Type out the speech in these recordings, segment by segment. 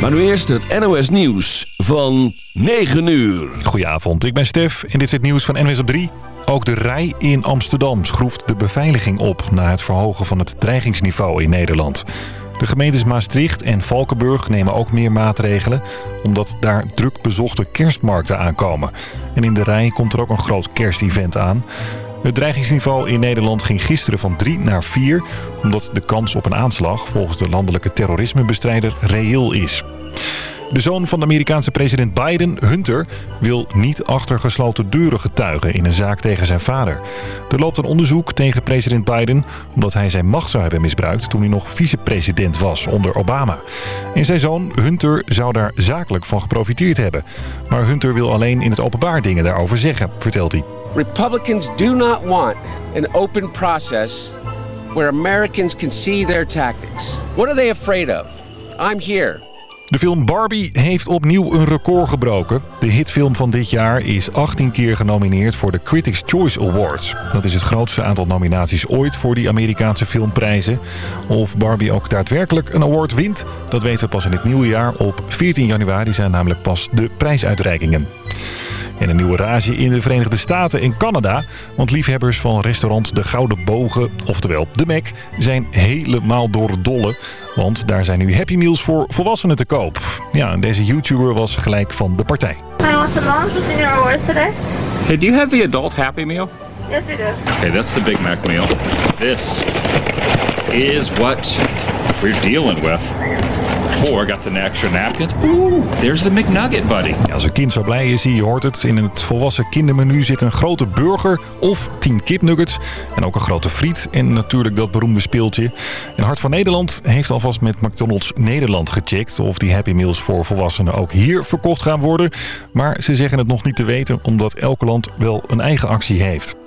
Maar nu eerst het NOS Nieuws van 9 uur. Goedenavond, ik ben Stef en dit is het nieuws van NWS op 3. Ook de rij in Amsterdam schroeft de beveiliging op... na het verhogen van het dreigingsniveau in Nederland. De gemeentes Maastricht en Valkenburg nemen ook meer maatregelen... omdat daar druk bezochte kerstmarkten aankomen. En in de rij komt er ook een groot kerstevent aan... Het dreigingsniveau in Nederland ging gisteren van 3 naar 4... omdat de kans op een aanslag volgens de landelijke terrorismebestrijder reëel is. De zoon van de Amerikaanse president Biden, Hunter, wil niet achter gesloten deuren getuigen in een zaak tegen zijn vader. Er loopt een onderzoek tegen president Biden omdat hij zijn macht zou hebben misbruikt toen hij nog vicepresident was onder Obama. En zijn zoon, Hunter, zou daar zakelijk van geprofiteerd hebben. Maar Hunter wil alleen in het openbaar dingen daarover zeggen, vertelt hij. Republicans do not want an open process where Americans can see their tactics. What are they afraid of? I'm here. De film Barbie heeft opnieuw een record gebroken. De hitfilm van dit jaar is 18 keer genomineerd voor de Critics' Choice Awards. Dat is het grootste aantal nominaties ooit voor die Amerikaanse filmprijzen. Of Barbie ook daadwerkelijk een award wint, dat weten we pas in het nieuwe jaar. Op 14 januari zijn namelijk pas de prijsuitreikingen. En een nieuwe rage in de Verenigde Staten en Canada. Want liefhebbers van restaurant De Gouden Bogen, oftewel de Mac, zijn helemaal door het dolle. Want daar zijn nu Happy Meals voor volwassenen te koop. Ja, en deze YouTuber was gelijk van de partij. What's in your awards today? Hey, do you have the adult Happy Meal? Yes, we do. Okay, that's the Big Mac meal. This is what we're dealing with. Got the extra napkins. Ooh, there's the McNugget, buddy. Als een kind zo blij is, je hoort het. In het volwassen kindermenu zit een grote burger of 10 kipnuggets. En ook een grote friet en natuurlijk dat beroemde speeltje. En Hart van Nederland heeft alvast met McDonald's Nederland gecheckt... of die Happy Meals voor volwassenen ook hier verkocht gaan worden. Maar ze zeggen het nog niet te weten, omdat elke land wel een eigen actie heeft.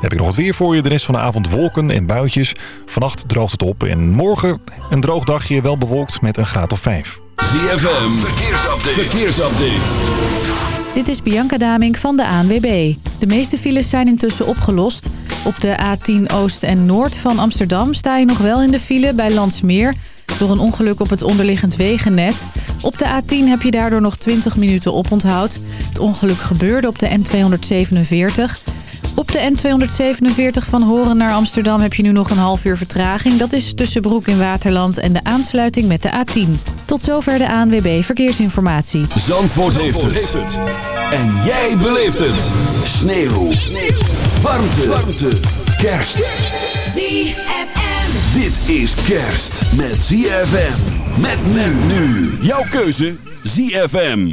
Heb ik nog wat weer voor je. De rest van de avond wolken en buitjes. Vannacht droogt het op en morgen een droog dagje wel bewolkt met een graad of 5. ZFM, verkeersupdate. verkeersupdate. Dit is Bianca Damink van de ANWB. De meeste files zijn intussen opgelost. Op de A10 Oost en Noord van Amsterdam sta je nog wel in de file bij Landsmeer... door een ongeluk op het onderliggend wegennet. Op de A10 heb je daardoor nog 20 minuten oponthoud. Het ongeluk gebeurde op de N247... Op de N247 van Horen naar Amsterdam heb je nu nog een half uur vertraging. Dat is tussen Broek in Waterland en de aansluiting met de A10. Tot zover de ANWB Verkeersinformatie. Zandvoort, heeft, het. En jij beleeft het. Sneeuw. Sneeuw. Warmte. Warmte. Kerst. ZFM. Dit is kerst met ZFM. Met men nu. Jouw keuze ZFM.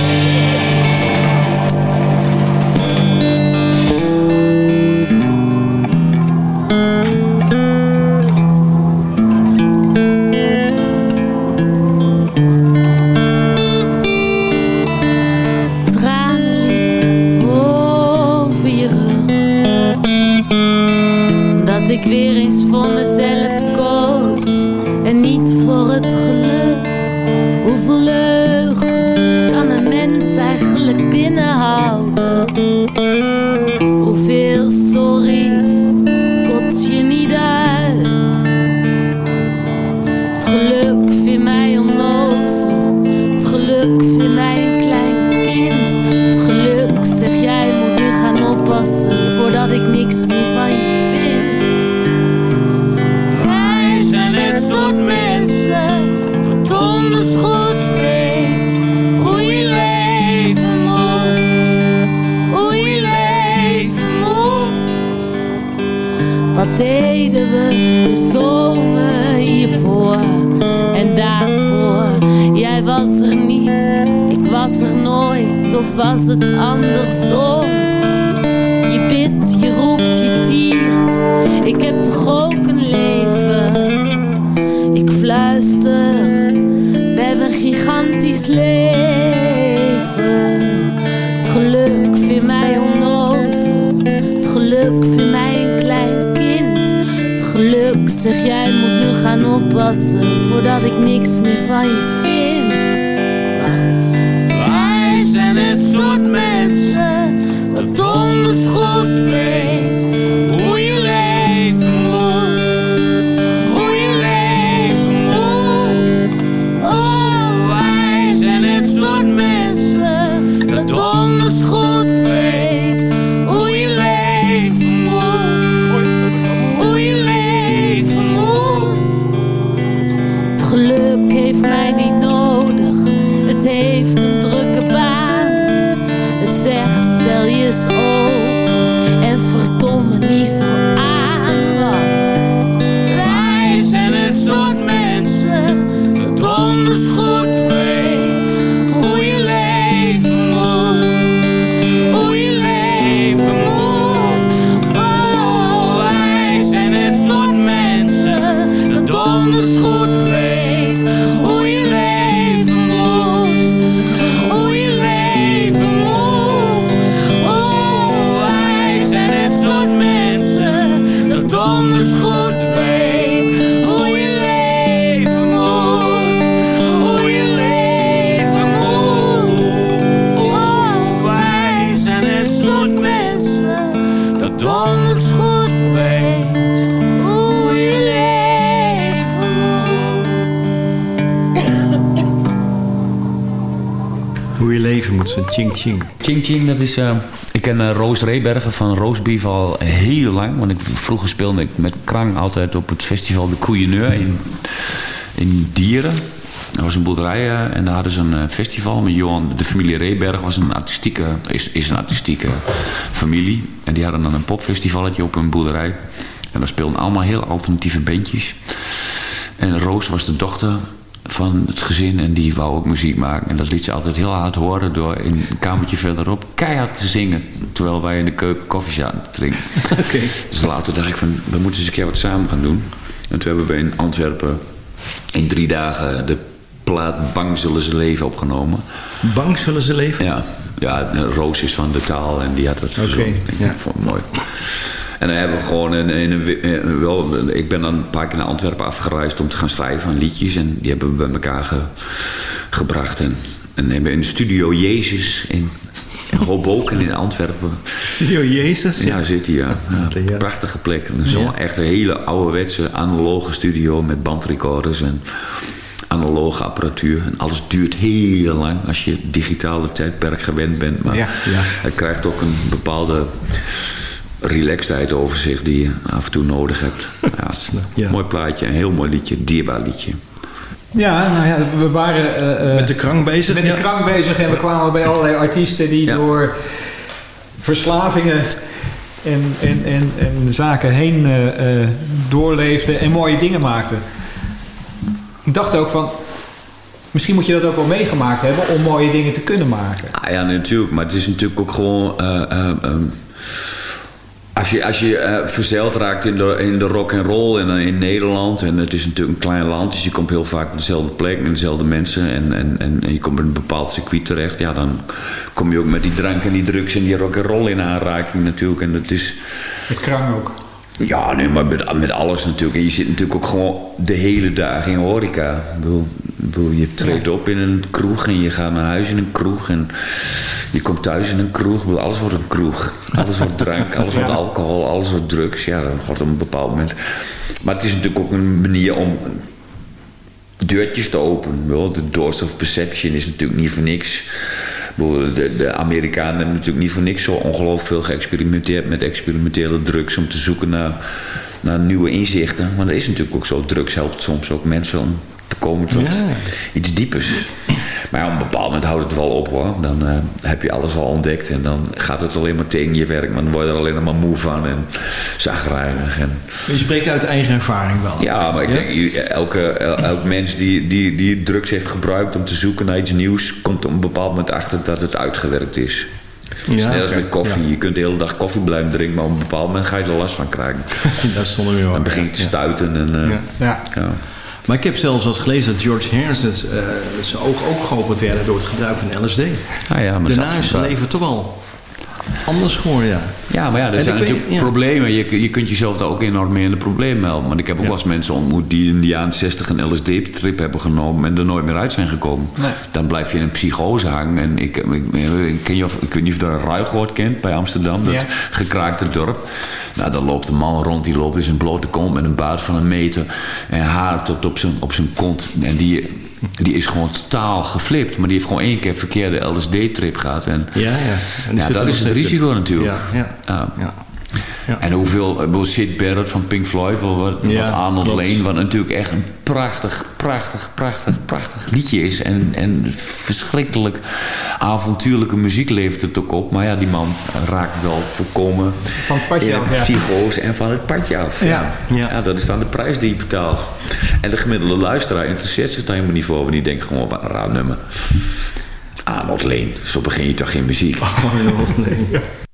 Was het andersom? Je bidt, je roept, je tiert, ik heb toch ook een leven. Ik fluister, we hebben een gigantisch leven. Het geluk vindt mij onnozel, het geluk vindt mij een klein kind. Het geluk zeg jij moet nu gaan oppassen voordat ik niks meer van je eh, ik ken eh, Roos Rebergen van Roosbeef al heel lang. Want ik, vroeger speelde ik met Krang altijd op het festival De Koeieneur in, in Dieren. Dat was een boerderij eh, en daar hadden ze een festival met Johan. De familie Reberg was een artistieke, is, is een artistieke familie. En die hadden dan een popfestivalletje op een boerderij. En daar speelden allemaal heel alternatieve bandjes. En Roos was de dochter van het gezin en die wou ook muziek maken. En dat liet ze altijd heel hard horen door in een kamertje verderop keihard te zingen. Terwijl wij in de keuken koffie zaten te drinken. Dus later dacht ik van, we moeten eens een keer wat samen gaan doen. En toen hebben we in Antwerpen in drie dagen de plaat Bang zullen ze leven opgenomen. Bang zullen ze leven? Ja, ja Roos is van de taal en die had het verzonnen. Ik ja. vond het mooi. En dan hebben we gewoon in, in een, wel, ik ben dan een paar keer naar Antwerpen afgereisd om te gaan schrijven aan liedjes. En die hebben we bij elkaar ge- gebracht. En, en hebben in de studio Jezus in, Hoboken in Antwerpen. Studio Jezus? Ja, zit hij, ja. ja. Prachtige plek. Zo'n Ja. echt een hele ouderwetse analoge studio met bandrecorders en analoge apparatuur. En alles duurt heel lang als je digitale tijdperk gewend bent. Maar ja. het krijgt ook een bepaalde relaxedheid over zich die je af en toe nodig hebt. Ja. Mooi plaatje, een heel mooi liedje, dierbaar liedje. Ja, nou ja, we waren... eh, eh, Met de krang bezig? Met de ja. krang bezig en we kwamen bij allerlei artiesten die door verslavingen en, en, en, en zaken heen eh, eh, doorleefden en mooie dingen maakten. Ik dacht ook van, misschien moet je dat ook wel meegemaakt hebben om mooie dingen te kunnen maken. Ah, ja, natuurlijk. Maar het is natuurlijk ook gewoon... eh, eh, ehm, als je, als je eh, verzeild raakt in de, in de rock and roll en in Nederland... en het is natuurlijk een klein land, dus je komt heel vaak op dezelfde plek... met dezelfde mensen en, en, en, en je komt in een bepaald circuit terecht... ja, dan kom je ook met die drank en die drugs en die rock and roll in aanraking natuurlijk. En dat is... Met krang ook. Ja, nee, maar met, met alles natuurlijk. En je zit natuurlijk ook gewoon de hele dag in horeca. Ik bedoel, ik bedoel, je treedt op in een kroeg en je gaat naar huis in een kroeg. En je komt thuis in een kroeg. Ik bedoel, alles wordt een kroeg. Alles wordt drank, alles wordt alcohol, alles wordt drugs. Ja, dat wordt op een bepaald moment. Maar het is natuurlijk ook een manier om deurtjes te openen. De doors of perception is natuurlijk niet voor niks. De, de Amerikanen hebben natuurlijk niet voor niks zo ongelooflijk veel geëxperimenteerd met experimentele drugs om te zoeken naar, naar nieuwe inzichten. Maar dat is natuurlijk ook zo. Drugs helpt soms ook mensen om te komen tot Ja. iets diepers. Maar op een bepaald moment houdt het wel op hoor. Dan eh, heb je alles al ontdekt en dan gaat het alleen maar tegen je werk. Maar dan word je er alleen maar moe van en zagrijnig. En, Je spreekt uit eigen ervaring wel. ja, maar ik denk, elke, el- elk mens die, die, die drugs heeft gebruikt om te zoeken naar iets nieuws, komt op een bepaald moment achter dat het uitgewerkt is. Ja, net als met koffie. Ja. Je kunt de hele dag koffie blijven drinken, maar op een bepaald moment ga je er last van krijgen. Dat is zonder meer waar. Dan begint te stuiten. En, eh, Ja. Maar ik heb zelfs eens gelezen dat George Harrison eh, zijn ogen ook geopend werden door het gebruik van LSD. Ah ja, maar Daarna is zijn leven toch wel anders geworden, ja. Ja, maar ja, er En zijn weet- natuurlijk ja. problemen. Je, je kunt jezelf daar ook enorm mee in de problemen helpen. Want ik heb ook wel eens mensen ontmoet die in de jaren 60 een LSD-trip hebben genomen en er nooit meer uit zijn gekomen. Nee. Dan blijf je in een psychose hangen. En ik, ik, ik, ken je of, ik weet niet of je daar Ruigoord kent bij Amsterdam, dat Ja. gekraakte dorp. Nou, daar loopt een man rond, die loopt in zijn blote kont met een baard van een meter en haar tot op zijn, op zijn kont. En die, die is gewoon totaal geflipt. Maar die heeft gewoon één keer verkeerde LSD-trip gehad. En Ja, ja. En ja, dat is het risico natuurlijk. Ja, ja. Ja. Ja. En hoeveel, Sid Barrett van Pink Floyd, of wat, Ja, wat Arnold klopt. Lane, wat natuurlijk echt een prachtig, prachtig, prachtig, prachtig liedje is. En, en verschrikkelijk avontuurlijke muziek levert het ook op. Maar ja, die man raakt wel volkomen Van het padje af, ja. en van het padje af. Ja. Ja. dat is dan de prijs die je betaalt. En de gemiddelde luisteraar interesseert zich daar helemaal niet voor. Want die denkt gewoon, wat een raar nummer. Arnold Lane, zo begin je toch geen muziek. Arnold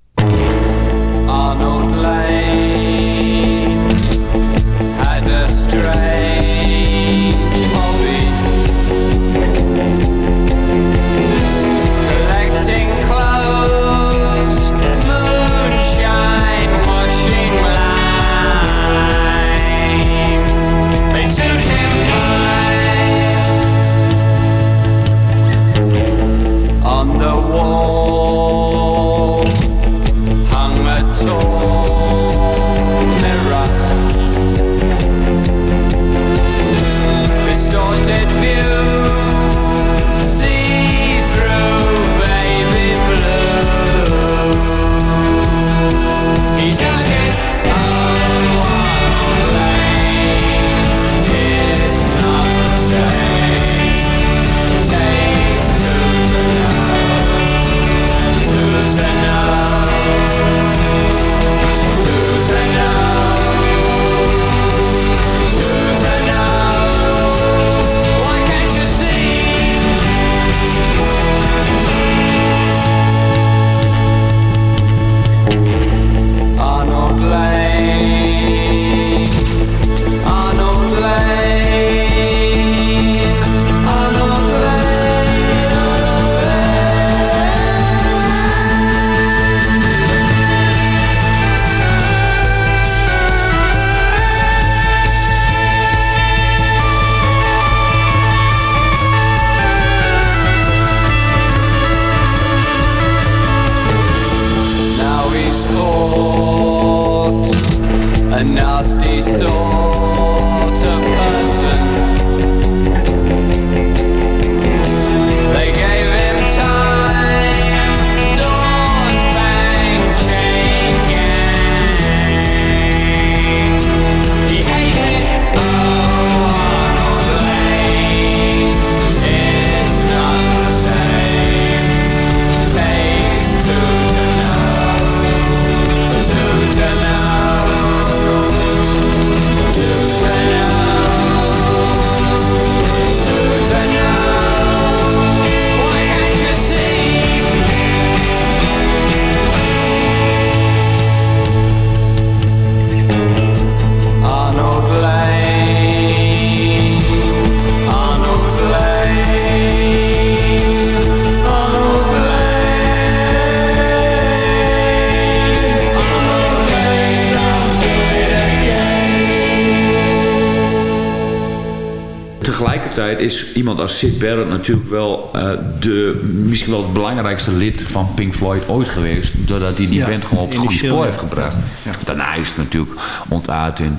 Tegelijkertijd is iemand als Sid Barrett natuurlijk wel eh, de, misschien wel het belangrijkste lid van Pink Floyd ooit geweest. Doordat hij die Ja, band gewoon op het goede spoor heeft gebracht. Ja. Daarna is het natuurlijk ontaard in,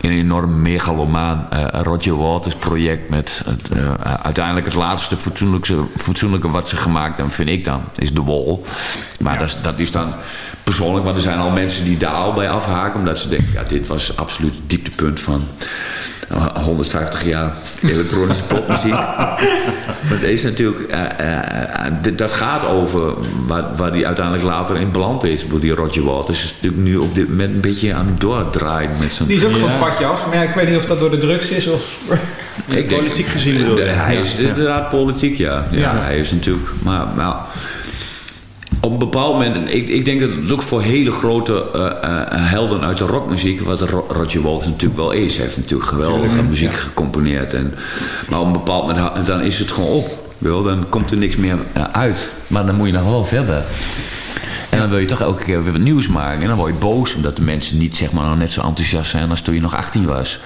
een enorm megalomaan eh, Roger Waters project. Met het, eh, uiteindelijk het laatste fatsoenlijke, fatsoenlijke wat ze gemaakt hebben, vind ik dan, is The Wall. Maar dat, is, dat is dan persoonlijk, want er zijn al mensen die daar al bij afhaken. Omdat ze denken, ja, dit was absoluut het dieptepunt van... eh, 150 jaar elektronische popmuziek. Maar deze is natuurlijk, eh, eh, eh, dat gaat over waar, waar die uiteindelijk later in beland is. Die Roger Waters is natuurlijk nu op dit moment een beetje aan het doordraaien met zijn... Die is ook van het padje af. Maar ja, ik weet niet of dat door de drugs is of... Ik denk- Politiek gezien bedoel je? de- Hij Ja, is ja. inderdaad politiek, ja. ja. Ja. Hij is natuurlijk... Maar, maar op een bepaald moment... en Ik, ik denk dat het ook voor hele grote eh, eh, helden uit de rockmuziek... wat Ro- Roger Waters natuurlijk wel is. Hij heeft natuurlijk geweldige muziek gecomponeerd. En, maar op een bepaald moment dan is het gewoon op. Wel, dan komt er niks meer eh, uit. Maar dan moet je nog wel verder. En dan wil je toch elke keer weer wat nieuws maken. En dan word je boos omdat de mensen niet zeg maar, nog net zo enthousiast zijn als toen je nog 18 was.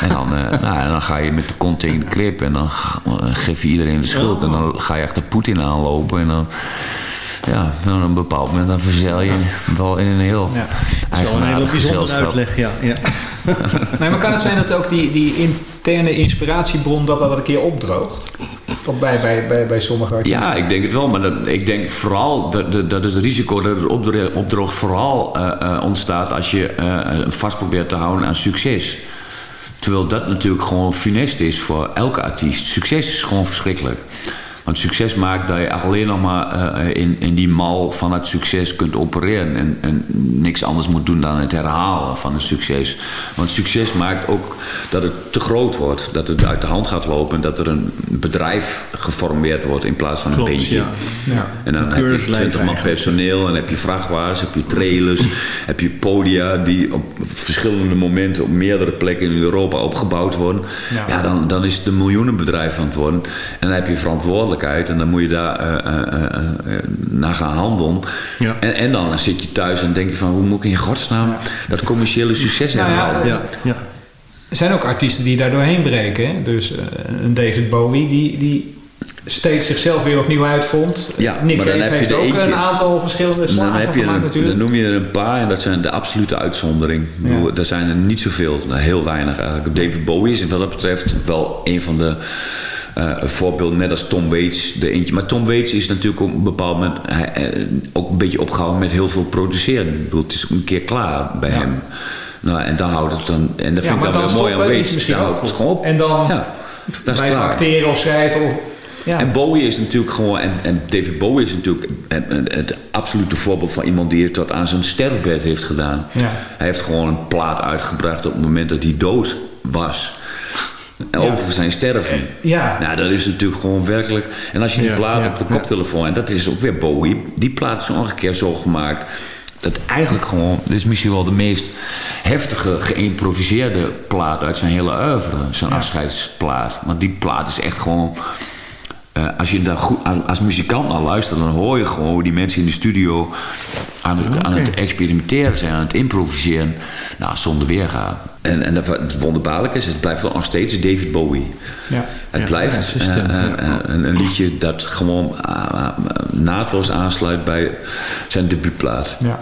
En dan, eh, nou, en dan ga je met de kont tegen de en dan eh, geef je iedereen de schuld. En dan ga je achter Poetin aanlopen. En dan, ja, dan op een bepaald moment dan verzeil je wel in een heel Ja. Dat is wel een hele eigenaardig bijzondere uitleg, ja. ja. Nee, maar kan het zijn dat ook die, die interne inspiratiebron dat dat een keer opdroogt? Of bij, bij, bij, bij sommige artiesten? Ja, ik denk het wel. Maar dat, ik denk vooral dat, dat, dat het risico dat het opdro- opdroog vooral eh, eh, ontstaat als je eh, vast probeert te houden aan succes. Terwijl dat natuurlijk gewoon funest is voor elke artiest. Succes is gewoon verschrikkelijk. Want succes maakt dat je alleen nog maar eh, in, in die mal van het succes kunt opereren. En, en niks anders moet doen dan het herhalen van een succes. Want succes maakt ook dat het te groot wordt. Dat het uit de hand gaat lopen. Dat er een bedrijf geformeerd wordt in plaats van Klopt, een beentje. ja. Ja. En dan heb je keurslijf 20 man personeel. En heb je vrachtwagens, heb je trailers. heb je podia die op verschillende momenten op meerdere plekken in Europa opgebouwd worden. Ja. Ja, dan, dan is het een miljoenenbedrijf aan het worden. En dan heb je verantwoordelijkheid en dan moet je daar eh, eh, eh, eh, naar gaan handelen. Ja. En, en dan zit je thuis en denk je van hoe moet ik in godsnaam dat commerciële succes ja, herhalen? Ja, ja. Er zijn ook artiesten die daar doorheen breken. Hè? Dus eh, een David Bowie die, die steeds zichzelf weer opnieuw uitvond. Ja, Nick maar dan Cave heb je heeft er ook eentje. een aantal verschillende En dan, slagen heb je gemaakt een, natuurlijk. dan noem je er een paar en dat zijn de absolute uitzondering. Bedoel, Er zijn er niet zoveel, heel weinig eigenlijk. David Bowie is wat dat betreft wel een van de eh, voorbeelden, net als Tom Waits de eentje. Maar Tom Waits is natuurlijk op een bepaald moment hij, eh, ook een beetje opgehouden met heel veel produceren. Ik bedoel, het is een keer klaar bij hem. Nou, en dan houdt het dan, en dat Ja, vind ik dan dan weer mooi aan Waits. Dan houdt het goed. gewoon op. En dan ja, is klaar. acteren of schrijven. Of, ja. En Bowie is natuurlijk gewoon, en, en David Bowie is natuurlijk het absolute voorbeeld van iemand die het tot aan zijn sterfbed heeft gedaan. Ja. Hij heeft gewoon een plaat uitgebracht op het moment dat hij dood was. Over zijn sterven. Ja. Nou, dat is natuurlijk gewoon werkelijk. En als je die plaat ja, op de koptelefoon, en dat is ook weer Bowie, die plaat is nog een keer zo gemaakt. Dat eigenlijk gewoon, dit is misschien wel de meest heftige geïmproviseerde plaat uit zijn hele oeuvre, zijn afscheidsplaat. Want die plaat is echt gewoon. Eh, als je daar goed, als, als muzikant naar luistert, dan hoor je gewoon hoe die mensen in de studio aan het, aan het experimenteren zijn, aan het improviseren. Nou, zonder weerga. En, en het wonderbaarlijke is, het blijft nog steeds David Bowie. Ja. Het Ja, blijft ja, eh, eh, een, een liedje dat gewoon naadloos aansluit bij zijn debuutplaat. Ja.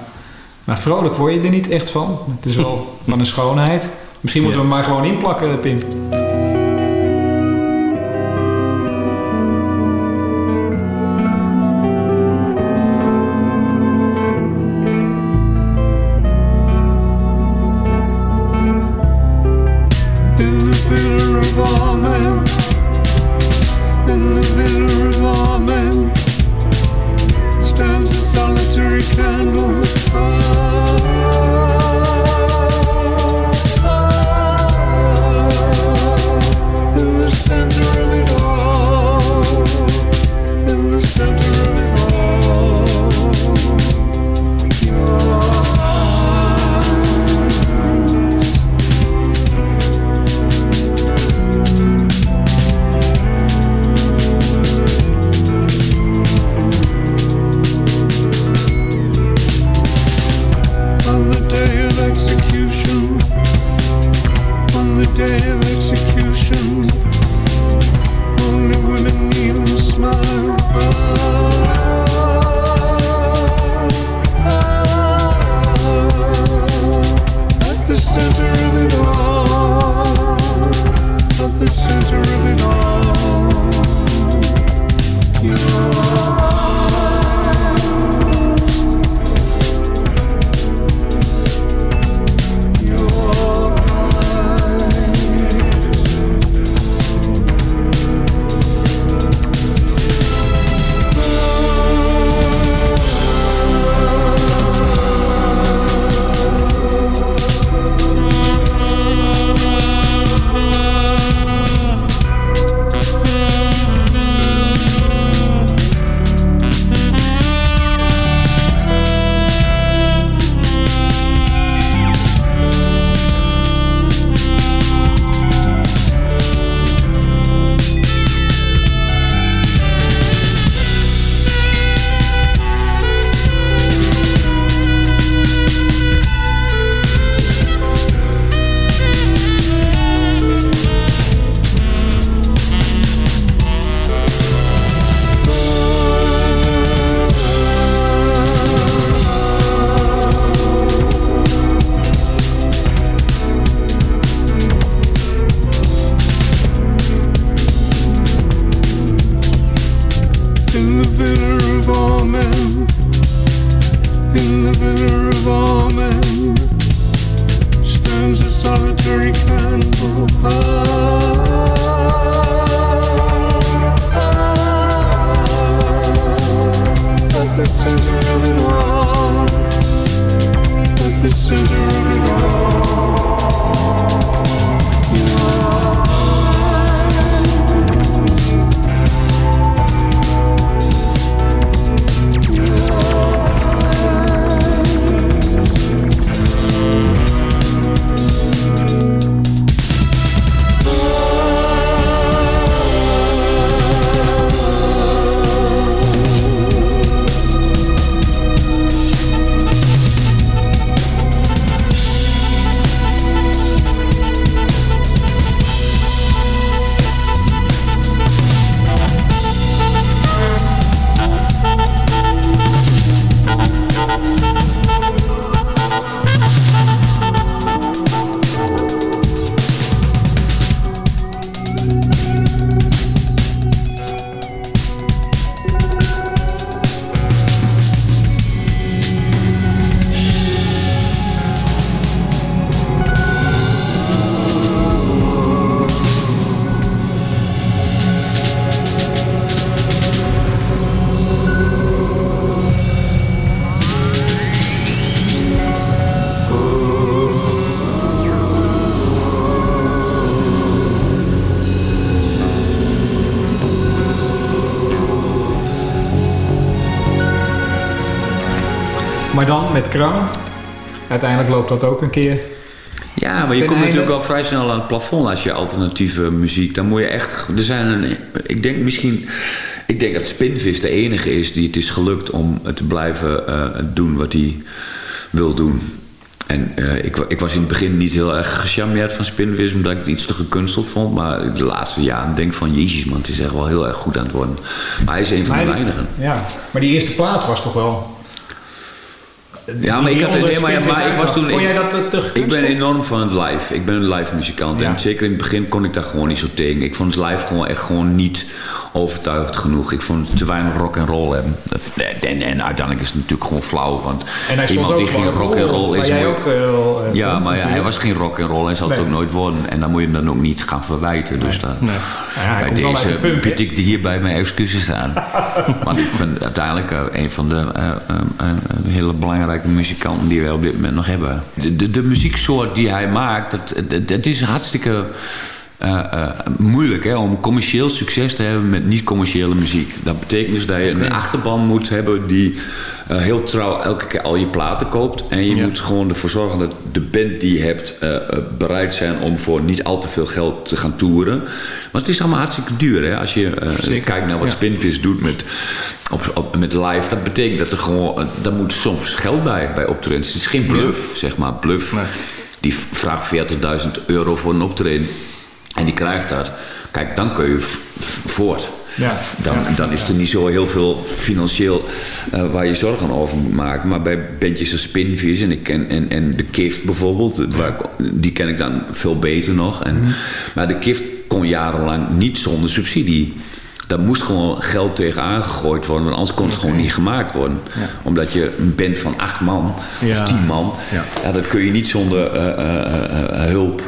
Maar vrolijk word je er niet echt van. Het is wel van een schoonheid. Misschien moeten we hem maar gewoon inplakken, Pim. Met krang. Uiteindelijk loopt dat ook een keer. Ja, maar je komt natuurlijk al vrij snel aan het plafond als je alternatieve muziek. Dan moet je echt. Er zijn een, ik denk misschien. Ik denk dat Spinvis de enige is die het is gelukt om te blijven eh, doen wat hij wil doen. En eh, ik, ik was in het begin niet heel erg gecharmeerd van Spinvis, omdat ik het iets te gekunsteld vond. Maar de laatste jaren denk ik van, jezus man, het is echt wel heel erg goed aan het worden. Maar hij is een van de weinigen. Ja, maar die eerste plaat was toch wel... Ja, maar ik, had, nee, maar, ik was toen. Vond ik- jij dat te- Ik ben enorm van het live. Ik ben een live muzikant. Ja. En zeker in het begin kon ik daar gewoon niet zo tegen. Ik vond het live gewoon echt gewoon niet overtuigd genoeg. Ik vond het te weinig rock and roll hebben. En, en, en uiteindelijk is het natuurlijk gewoon flauw. Want En iemand die geen rock and roll is. ook wel, eh, ja, maar ja, hij was geen rock and roll en zal het ook nooit worden. En dan moet je hem dan ook niet gaan verwijten. Dus dat, Ja, bij deze de hè? bied ik hierbij mijn excuses aan. Want ik vind uiteindelijk eh, een van de eh, eh, eh, hele belangrijke muzikanten die wij op dit moment nog hebben. De, de, de muzieksoort die hij maakt, dat, dat, dat is hartstikke eh, eh, moeilijk hè, om commercieel succes te hebben met niet-commerciële muziek. Dat betekent dus dat je een achterban moet hebben die eh, heel trouw elke keer al je platen koopt. En je moet gewoon ervoor zorgen dat de band die je hebt eh, eh, bereid zijn om voor niet al te veel geld te gaan toeren. Want het is allemaal hartstikke duur. Hè? Als je eh, kijkt naar wat Spinvis doet met, op, op- met live, dat betekent dat er gewoon, eh, daar moet soms geld bij, bij optredens. Het is geen bluff, zeg maar. Bluff, die vraagt 40.000 euro voor een optreden. En die krijgt dat. Kijk, dan kun je voort. Ja. Dan, dan is er niet zo heel veel financieel eh, waar je zorgen over moet maken. Maar bij bandjes als Spinvis en, ik ken, en, en de Kift bijvoorbeeld, het waar ik- die ken ik dan veel beter nog. En, Maar de Kift kon jarenlang niet zonder subsidie. Daar moest gewoon geld tegenaan gegooid worden, want anders kon het gewoon niet gemaakt worden. Omdat je een band van acht man Ja. of tien man, Ja. ja. dat kun je niet zonder eh, eh, eh, hulp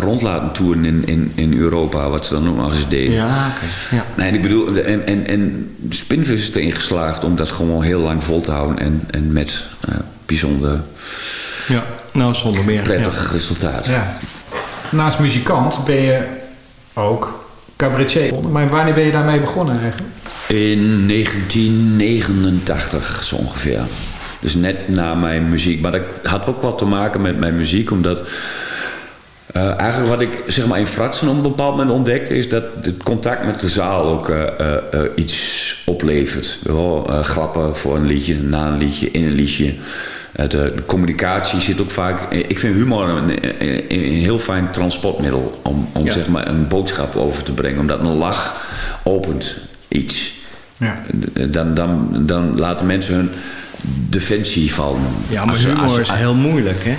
rond laten toeren in, in, in Europa, wat ze dan ook nog eens deden. Ja, oké. Ja. Nee, ik bedoel, en, en, en Spinvis is erin geslaagd om dat gewoon heel lang vol te houden en, en met bijzonder ja, nou zonder meer. prettig resultaat. Ja. Naast muzikant ben je ook cabaretier. Maar wanneer ben je daarmee begonnen eigenlijk? In 1989 zo ongeveer. Dus net na mijn muziek. Maar dat had ook wat te maken met mijn muziek, omdat. eh, eigenlijk wat ik zeg maar in Fratsen op een bepaald moment ontdekte... is dat het contact met de zaal ook eh, eh, iets oplevert. Wel, grappen voor een liedje, na een liedje, in een liedje. Eh, de communicatie zit ook vaak... Ik vind humor een, een, een heel fijn transportmiddel... om, om Ja. zeg maar een boodschap over te brengen. Omdat een lach opent iets. Ja. Dan, dan, dan laten mensen hun defensie vallen. Ja, maar Als humor als is heel moeilijk, hè?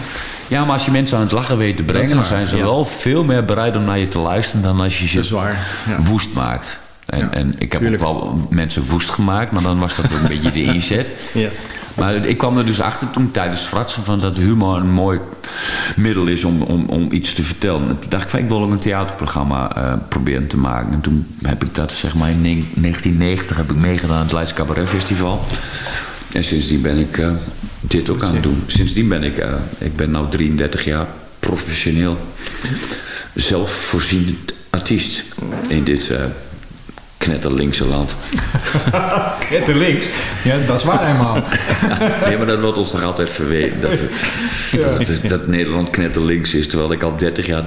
Ja, maar als je mensen aan het lachen weet te brengen... Dan zijn ze ja. wel veel meer bereid om naar je te luisteren... dan als je ze ja. woest maakt. En, en ik heb ook wel mensen woest gemaakt, maar dan was dat ook een beetje de inzet. Ja. Maar ik kwam er dus achter toen tijdens fratsen van dat humor een mooi middel is om, om, om iets te vertellen. En toen dacht ik van ik wil ook een theaterprogramma eh, proberen te maken. En toen heb ik dat zeg maar in 1990 heb ik meegedaan aan het Leids Cabaret Festival. En sindsdien ben ik eh, dit ook aan het doen. Sindsdien ben ik, eh, ik ben nu 33 jaar professioneel zelfvoorzienend artiest in dit knetterlinkse land. Net links. Ja, dat is waar helemaal. Nee, maar dat wordt ons nog altijd verweten. Dat, dat, het is- dat Nederland knetterlinks is. Terwijl ik al 30 jaar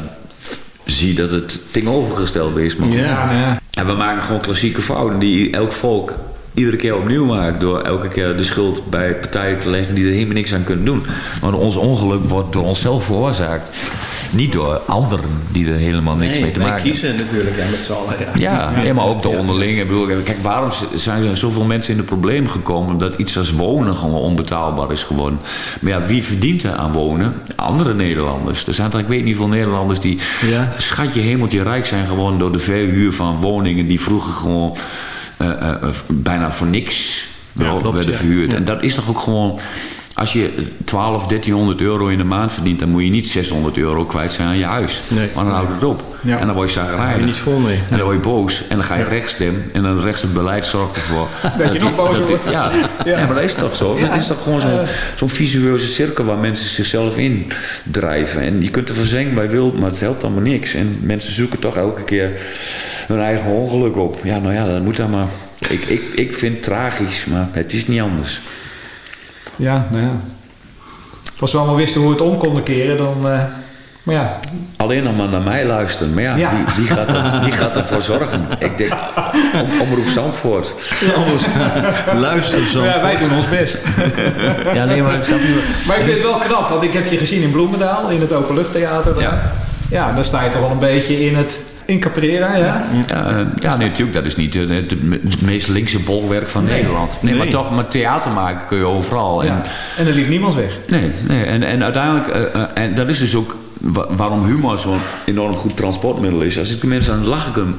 zie dat het tegenovergesteld is. Maar. Ja, ja. En we maken gewoon klassieke fouten die elk volk iedere keer opnieuw maakt. Door elke keer de schuld bij partijen te leggen die er helemaal niks aan kunnen doen. Maar ons ongeluk wordt door onszelf veroorzaakt. Niet door anderen die er helemaal niks Nee, mee te maken hebben. kiezen natuurlijk ja, met z'n allen. Ja, Ja, maar ook de onderling. Ik bedoel, kijk, waarom zijn er zoveel mensen in de problemen gekomen dat iets als wonen gewoon onbetaalbaar is geworden? Maar ja, wie verdient er aan wonen? Andere Nederlanders. Er zijn er, ik weet niet veel Nederlanders die Ja. schatje hemeltje rijk zijn geworden door de verhuur van woningen die vroeger gewoon eh, eh, eh, bijna voor niks klopt, werden verhuurd. En dat is toch ook gewoon. Als je 12, 1300 euro in de maand verdient, dan moet je niet 600 euro kwijt zijn aan je huis. Nee. Maar dan houdt het op. Ja. En dan word je zagrijnig. niet vol mee. En dan word je boos. En dan ga je rechts stemmen. En dan rechts het beleid zorgt ervoor. Dat je nog wordt. Ja. Ja. Ja. maar dat is toch zo. Het is toch gewoon zo'n zo'n visueuze cirkel waar mensen zichzelf in drijven. En je kunt er verzengd bij wild, maar het helpt allemaal niks. En mensen zoeken toch elke keer hun eigen ongeluk op. Ja, nou ja, dat moet dan maar. Ik, ik, ik vind het tragisch, maar het is niet anders. Ja, nou ja. Als we allemaal wisten hoe we het om konden keren, dan... eh, maar ja, Alleen nog maar naar mij luisteren. Maar ja, Ja. Wie, wie, gaat er, wie gaat ervoor zorgen? Ik denk, om, Omroep Zandvoort. Anders. Luister zo. ja wij doen ons best. Ja, nee, maar snap je... Maar ik vind het wel knap, want ik heb je gezien in Bloemendaal, in het Openluchttheater. daar. Ja. ja, dan sta je toch wel een beetje in het in Caprera, ja? Ja, eh, ja nee, natuurlijk, dat is niet eh, het, het meest linkse bolwerk van Nederland. Nee, maar toch, maar theater maken kun je overal. En, ja. En er liep niemand weg. Nee, nee en, en uiteindelijk, eh, en dat is dus ook wa- waarom humor zo'n enorm goed transportmiddel is. Als ik de mensen aan het lachen kan,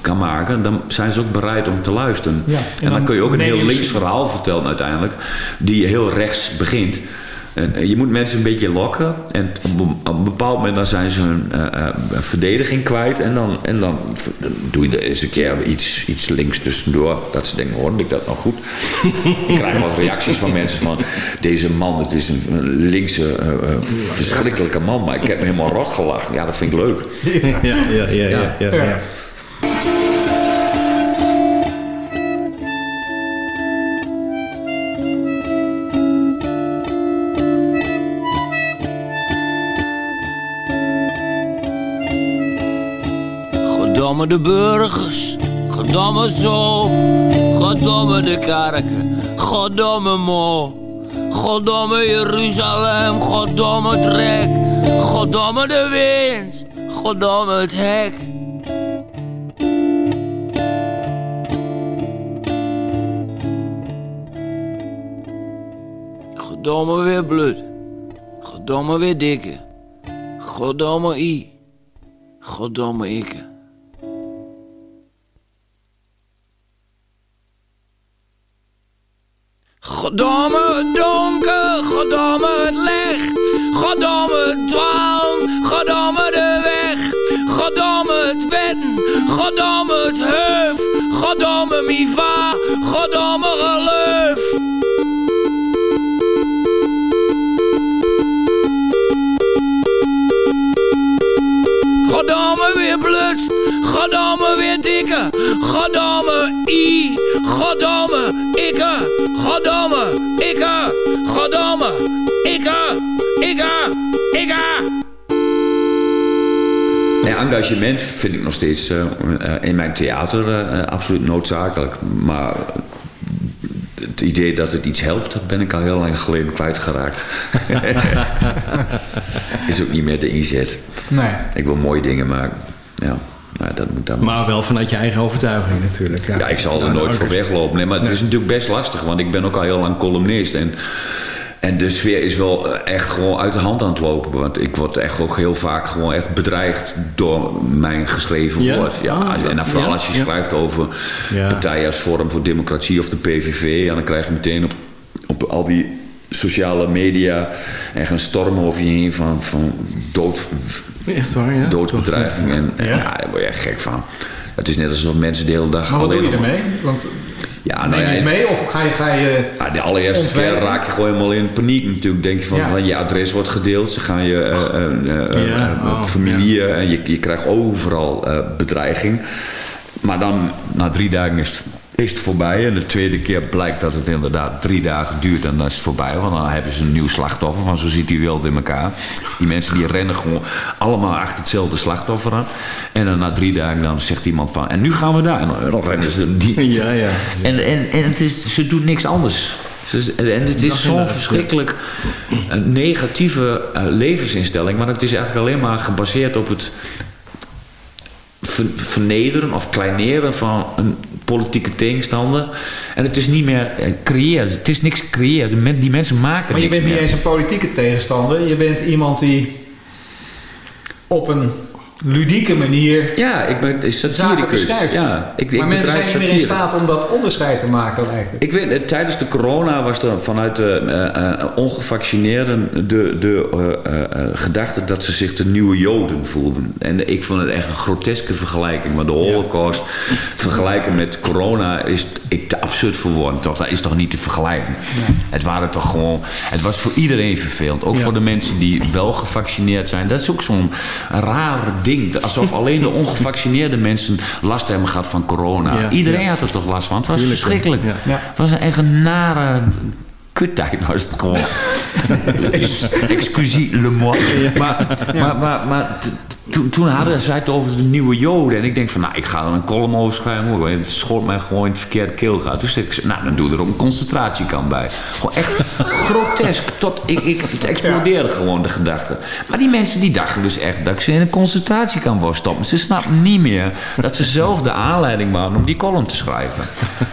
kan maken, dan zijn ze ook bereid om te luisteren. Ja, en en, dan, dan kun je ook een heel links verhaal vertellen uiteindelijk, die heel rechts begint. En eh, je moet mensen een beetje lokken. En op een, bepaald moment dan zijn ze hun eh, eh, verdediging kwijt. En dan, en dan doe je er eens een keer iets, iets links tussendoor. Dat ze denken, hoorde ik dat nog goed? ik krijg wel reacties van mensen van... Deze man, het is een, een linkse, eh, eh, verschrikkelijke man. Maar ik heb me helemaal rot gelachen. Ja, dat vind ik leuk. Ja, ja, ja, ja, ja, ja. Godamme de burgers, godamme zo, godamme de kerken, godamme mo. Godamme Jeruzalem, godamme het rek, godamme de wind, godamme het hek. Godamme weer bloed, godamme weer dikke, godamme i, godamme ikke. Godamme het donker, godamme het licht. Dwaalm, godamme de weg. Godamme het wetten, godamme het heuf. Godamme mi va, godamme geloof. Godamme weer blut, godamme weer dikke. Godamme i. Godamme ikke, godamme ikke, ikke, ikke. Nee, engagement vind ik nog steeds eh, eh, in mijn theater eh, absoluut noodzakelijk. Maar het idee dat het iets helpt, dat ben ik al heel lang geleden kwijtgeraakt. is ook niet meer de inzet. Nee. Ik wil mooie dingen maken. Ja, dat dan. Maar wel vanuit je eigen overtuiging natuurlijk. Ja, Ja, ik zal er Nou, nooit voor weglopen. Nee, maar het is natuurlijk best lastig, want ik ben ook al heel lang columnist. En, En de sfeer is wel eh, echt gewoon uit de hand aan het lopen. Want ik word echt ook heel vaak gewoon echt bedreigd door mijn geschreven Ja? woord. Ja, Ah, en dan vooral ja, als je schrijft over partijen als Forum voor Democratie of de PVV. En dan krijg je meteen op, op al die sociale media echt een storm over je heen van, van dood, Echt waar, ja. doodbedreiging. En, en Ja. daar word je echt gek van. Het is net alsof mensen de hele dag Maar wat doe je ermee? Want Ja, neem nou je ja, het mee of ga je... Ga je Ja, de allereerste Ontwijken. keer raak je gewoon helemaal in paniek natuurlijk. Denk je van, Ja. van je adres wordt gedeeld. Ze gaan je Ja, oh, familie en je, je krijgt overal bedreiging. Maar dan na drie dagen is, is het voorbij. En de tweede keer blijkt dat het inderdaad drie dagen duurt. En dan is het voorbij. Want dan hebben ze een nieuw slachtoffer. Van zo ziet die wereld in elkaar. Die mensen die rennen gewoon allemaal achter hetzelfde slachtoffer aan. En dan na drie dagen dan zegt iemand van... En nu gaan we daar. En dan, rennen ze die. Ja, ja. En, en, en het is, ze doen niks anders. En het is zo'n verschrikkelijk eh, negatieve eh, levensinstelling. Maar het is eigenlijk alleen maar gebaseerd op het vernederen of kleineren van een politieke tegenstander. En het is niet meer eh, creëren. Het is niks creëren. Die men- Die mensen maken Maar je bent niet meer. eens een politieke tegenstander. Je bent iemand die op een ludieke manier Ja, ik ben satiricus. Ja, ik, ik maar mensen bedrijf zijn niet meer in staat om dat onderscheid te maken, lijkt het. Ik weet, eh, tijdens de corona was er vanuit de eh, eh, ongevaccineerden de, de gedachte dat ze zich de nieuwe Joden voelden. En ik vond het echt een groteske vergelijking. Maar de holocaust vergelijken met corona is ik te absurd voor woorden. Toch? Dat is toch niet te vergelijken? Het waren toch gewoon... Het was voor iedereen vervelend. Ook Ja. voor de mensen die wel gevaccineerd zijn. Dat is ook zo'n raar ding. Alsof alleen de ongevaccineerde mensen last hebben gehad van corona. Ja. Iedereen Ja. had er toch last van. Het was Tuurlijk, verschrikkelijk. ja. Het was een echt een nare kuttijd was het gewoon. Excusie le moi. Maar, maar, maar, toen, toen hadden zij het over de nieuwe joden. En ik denk van, nou, ik ga er een column over schrijven. Het schoot mij gewoon in het verkeerde keelgat. Dus ik zei, nou, dan doe er ook een concentratiekamp bij. Gewoon echt grotesk. Tot, ik, ik, het explodeerde gewoon, de gedachte. Maar die mensen die dachten dus echt dat ik ze in een concentratiekamp wou stoppen. Ze snapten niet meer dat ze zelf de aanleiding waren om die column te schrijven.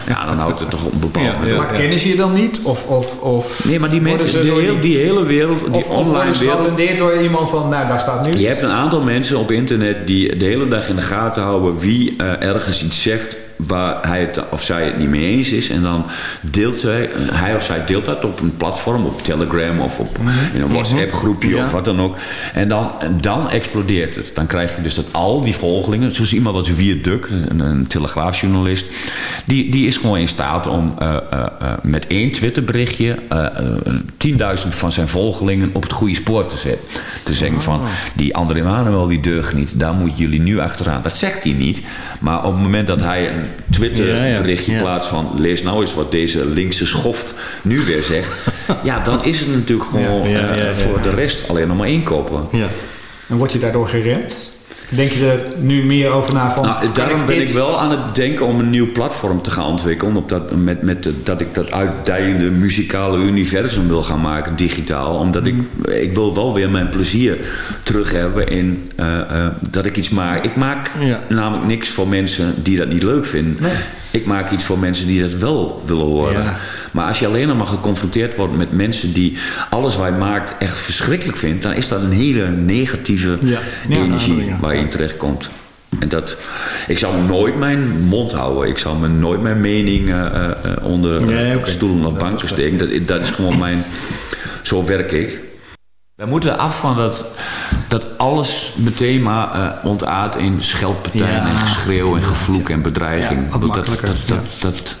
Ja, dan houdt het toch op een bepaald Ja. Maar kennen ze je dan niet? Of, of, of Nee, maar die mensen, ze de door heel, die hele wereld, die of, of online worden ze wereld. door iemand van, nou, daar staat nu. Je hebt een aantal mensen op internet die de hele dag in de gaten houden wie eh, ergens iets zegt waar hij het of zij het niet mee eens is. En dan deelt zij, hij of zij deelt dat op een platform, op Telegram of op in een WhatsApp groepje Ja. of wat dan ook. En dan, dan explodeert het. Dan krijg je dus dat al die volgelingen, zoals iemand als Wiert Duk, een, een telegraafjournalist, die, die is gewoon in staat om eh, eh, eh, met één Twitterberichtje eh, eh, 10.000 van zijn volgelingen op het goede spoor te zetten. Te zeggen van, die André Manuel die deugt niet, daar moeten jullie nu achteraan. Dat zegt hij niet. Maar op het moment dat hij Ja, ja, ja. plaatst van... lees nou eens wat deze linkse schoft nu weer zegt... ja, dan is het natuurlijk gewoon eh, voor de rest alleen nog maar inkopen. Ja. En word je daardoor geremd? Denk je er nu meer over na van... Nou, daarom ben ik wel aan het denken om een nieuw platform te gaan ontwikkelen. Op dat, met, met, dat ik dat uitdijende muzikale universum wil gaan maken, digitaal. Omdat ik, ik wil wel weer mijn plezier terug hebben in eh, eh, dat ik iets maak. Ik maak Ja. namelijk niks voor mensen die dat niet leuk vinden. Nee. Ik maak iets voor mensen die dat wel willen horen. Ja. Maar als je alleen maar geconfronteerd wordt met mensen die alles wat je maakt echt verschrikkelijk vindt, dan is dat een hele negatieve Ja. Ja, energie ja. waar je in terechtkomt. En dat, ik zou nooit mijn mond houden. Ik zou me nooit mijn mening eh, eh, eh, onder Nee, oké. stoelen of banken steken. Dat, dat is gewoon mijn... Zo werk ik. We moeten af van dat, dat alles meteen maar eh ontaart in scheldpartijen Ja, en geschreeuw en gevloek en bedreiging. Ja, dat, dat, dat, dat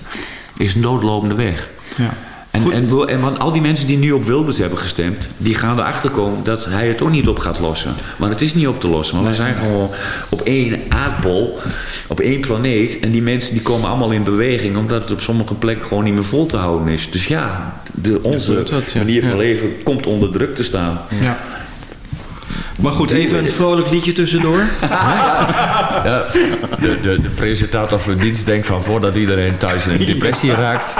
is een doodlopende weg. Ja. En, en, en want al die mensen die nu op Wilders hebben gestemd, die gaan erachter komen dat hij het ook niet op gaat lossen. Want het is niet op te lossen. Want we zijn gewoon op één aardbol, op één planeet. En die mensen die komen allemaal in beweging, omdat het op sommige plekken gewoon niet meer vol te houden is. Dus ja, de, onze gebeurt dat, ja. manier van leven komt onder druk te staan. Ja. Maar goed, even een vrolijk liedje tussendoor. Ja, de, de, de presentator van dienst denkt van voordat iedereen thuis in een depressie raakt,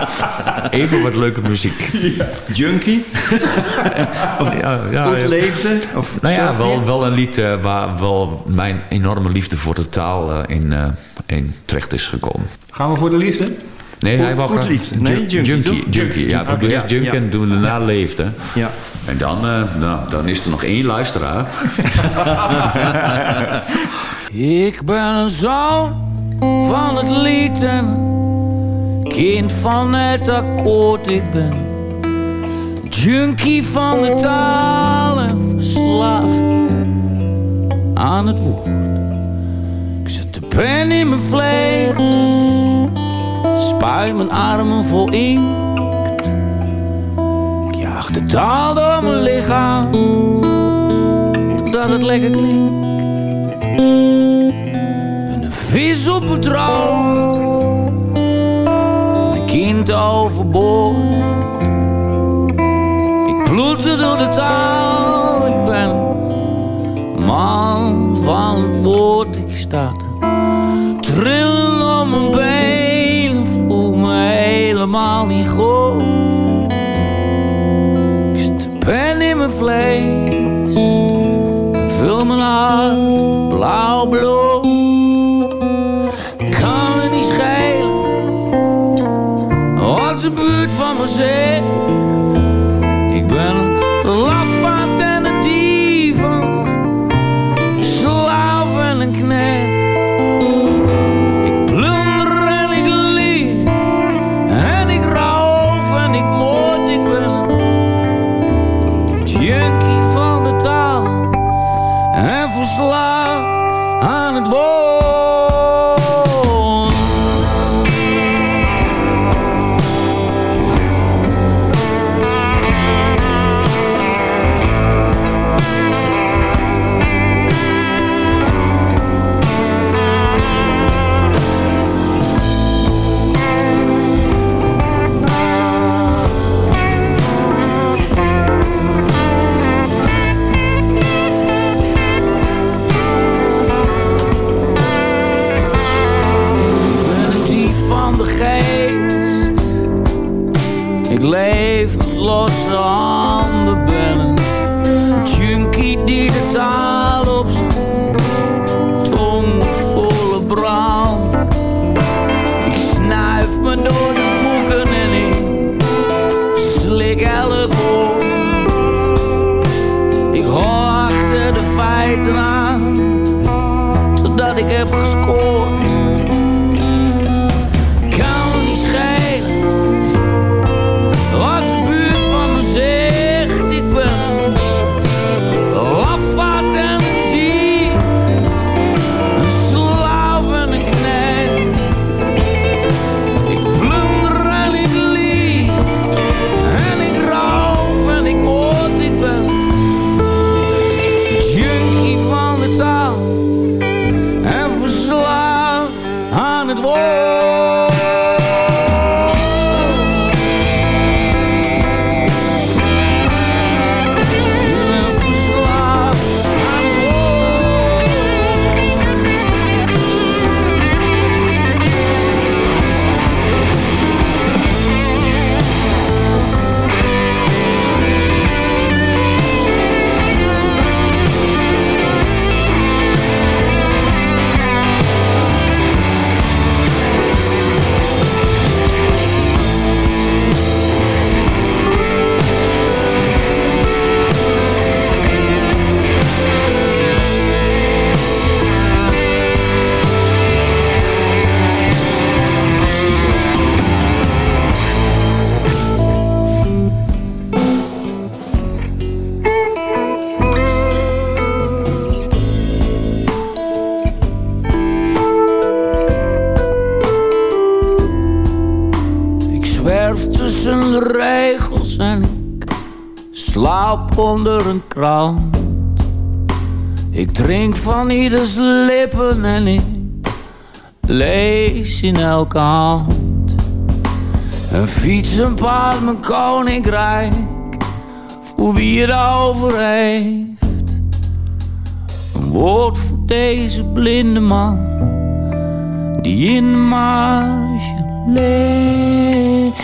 even wat leuke muziek. Junkie. Ja, ja, Goed ja. leefde. Of Nou ja, wel, wel een lied eh, waar wel mijn enorme liefde voor de taal eh, in, eh, in terecht is gekomen. Gaan we voor de liefde? Nee, hij wou Goed graag... liefde. Nee, Jun- junkie, junkie. Ja, Junkie. we doen eerst Ja, junkie ja. en doen we daarna leefde. Ja. En dan, eh, nou, dan is er nog één luisteraar. Ik ben een zoon van het lied en kind van het akkoord. Ik ben junkie van de taal en verslaafd aan het woord. Ik zet de pen in mijn vlees, spuit mijn armen vol inkt. Ik jaag de taal door mijn lichaam, totdat het lekker klinkt. Ben een vis op het droog, een kind overboord. Ik ploeter door de taal, Ik de pen in mijn vlees, en vul mijn hart met blauw bloed. Kan het niet schelen wat de buurt van me zegt. Elk woord. Ik hoor achter de feiten aan, totdat ik heb gescoord. Ik drink van ieders lippen en ik lees in elke hand. Een fiets, een paard, mijn koninkrijk, voor wie het over heeft. Een woord voor deze blinde man, die in de marge leeft.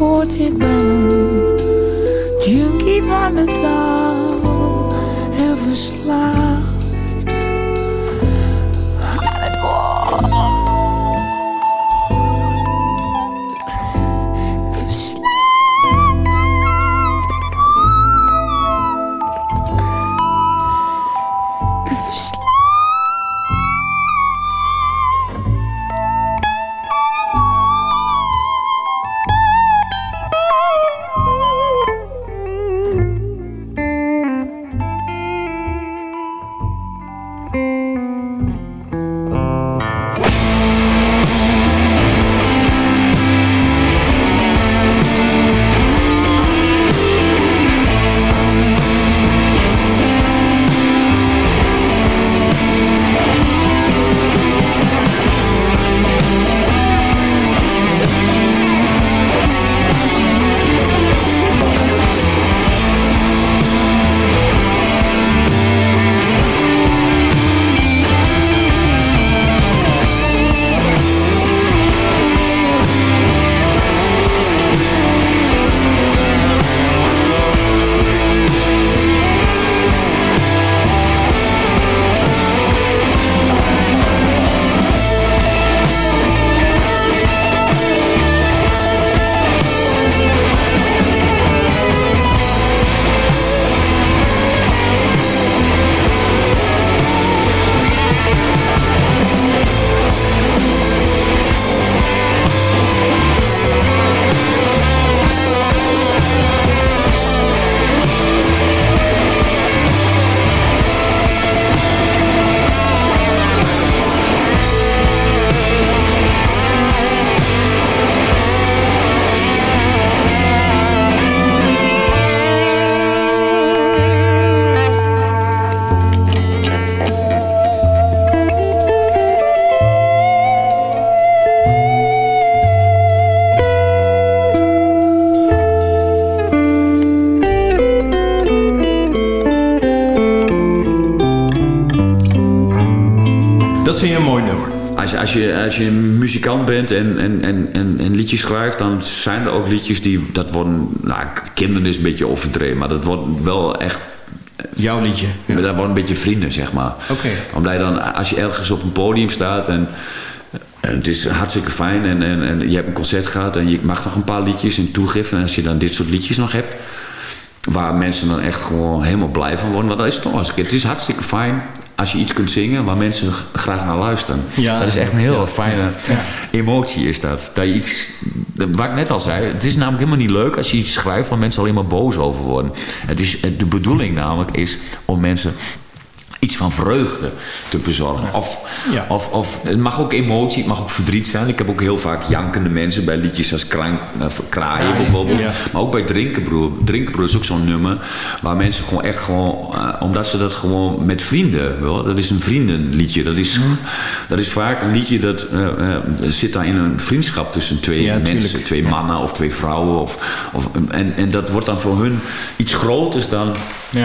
Dat akkoord als je, een muzikant bent en, en, en, en, en liedjes schrijft, dan zijn er ook liedjes die, dat worden, nou, kinderen is een beetje overdreven, maar dat wordt wel echt... Jouw liedje? Dat worden een beetje vrienden, zeg maar. Oké. Omdat je dan, als je ergens op een podium staat en, en het is hartstikke fijn en, en, en je hebt een concert gehad en je mag nog een paar liedjes in toegeven. En als je dan dit soort liedjes nog hebt, waar mensen dan echt gewoon helemaal blij van worden. Want dat is toch als het is hartstikke fijn als je iets kunt zingen waar mensen graag naar luisteren. Ja. dat is echt een heel Ja. fijne emotie is dat. Dat je iets, wat ik net al zei, het is namelijk helemaal niet leuk als je iets schrijft waar mensen alleen maar boos over worden. Het is, de bedoeling namelijk is om mensen iets van vreugde te bezorgen. Of, Ja. of, of het mag ook emotie, het mag ook verdriet zijn. Ik heb ook heel vaak jankende mensen bij liedjes als eh, Kraaien bijvoorbeeld. ja. Maar ook bij Drinkenbroer. Drinkenbroer is ook zo'n nummer waar mensen gewoon echt gewoon... eh, omdat ze dat gewoon met vrienden... Wel, dat is een vriendenliedje. Dat is, dat is vaak een liedje dat eh, zit daar in een vriendschap tussen twee mensen. tuurlijk. Twee mannen of twee vrouwen. Of, of, en, en dat wordt dan voor hun iets groters dan,